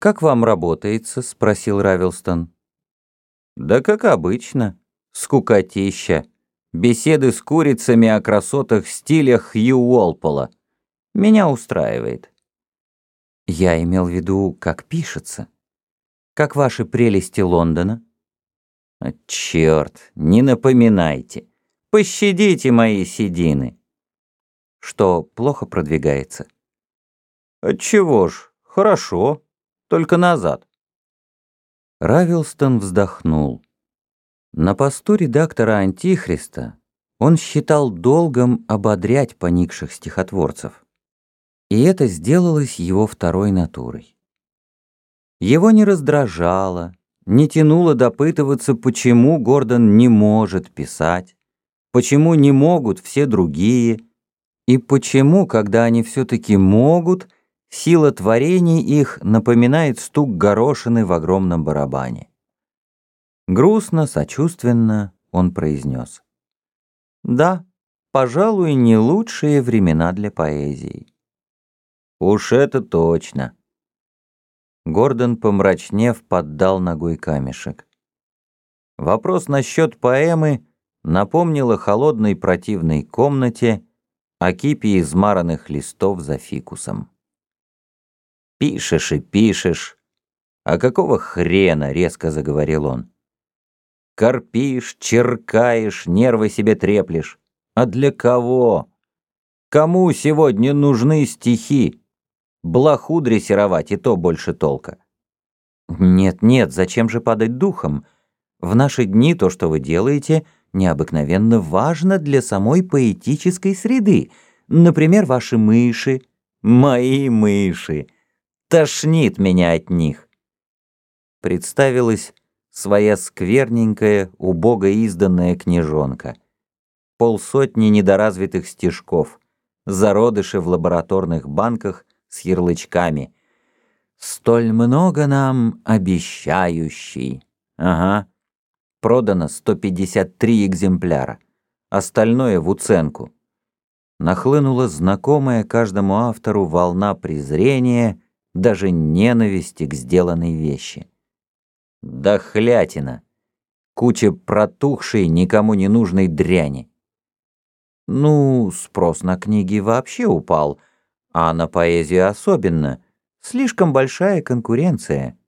«Как вам работается?» — спросил Равилстон. «Да как обычно. Скукотища. Беседы с курицами о красотах стилях Хью Уолпола. Меня устраивает». «Я имел в виду, как пишется. Как ваши прелести Лондона?» «Черт, не напоминайте. Пощадите мои седины». «Что, плохо продвигается?» «Отчего ж, хорошо, только назад». Равилстон вздохнул. На посту редактора «Антихриста» он считал долгом ободрять поникших стихотворцев. И это сделалось его второй натурой. Его не раздражало, не тянуло допытываться, почему Гордон не может писать, почему не могут все другие, и почему, когда они все-таки могут, сила творений их напоминает стук горошины в огромном барабане. Грустно, сочувственно он произнес. «Да, пожалуй, не лучшие времена для поэзии». «Уж это точно!» Гордон, помрачнев, поддал ногой камешек. Вопрос насчет поэмы напомнил о холодной противной комнате, о кипе измаранных листов за фикусом. «Пишешь и пишешь. А какого хрена?» — резко заговорил он. Корпишь, черкаешь, нервы себе треплешь. А для кого? Кому сегодня нужны стихи? Блоху дрессировать и то больше толка. Нет, нет, зачем же падать духом? В наши дни то, что вы делаете, необыкновенно важно для самой поэтической среды. Например, ваши мыши. Мои мыши. Тошнит меня от них. Представилось, своя скверненькая, убого изданная книжонка. Полсотни недоразвитых стежков, зародыши в лабораторных банках с ярлычками. «Столь много нам обещающий». Ага. Продано 153 экземпляра. Остальное в уценку. Нахлынула знакомая каждому автору волна презрения, даже ненависти к сделанной вещи. Дохлятина. Куча протухшей, никому не нужной дряни. Ну, спрос на книги вообще упал, а на поэзию особенно. Слишком большая конкуренция.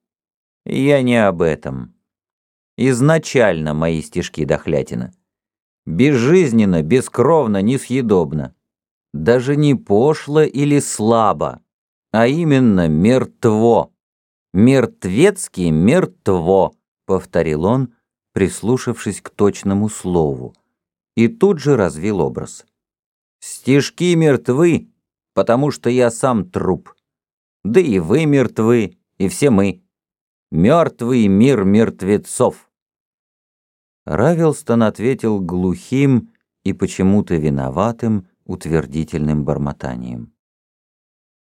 Я не об этом. Изначально мои стишки дохлятина. Безжизненно, бескровно, несъедобно. Даже не пошло или слабо, а именно мертво. «Мертвецки мертво», — повторил он, прислушавшись к точному слову, и тут же развил образ. «Стишки мертвы, потому что я сам труп. Да и вы мертвы, и все мы. Мертвый мир мертвецов». Равилстон ответил глухим и почему-то виноватым утвердительным бормотанием.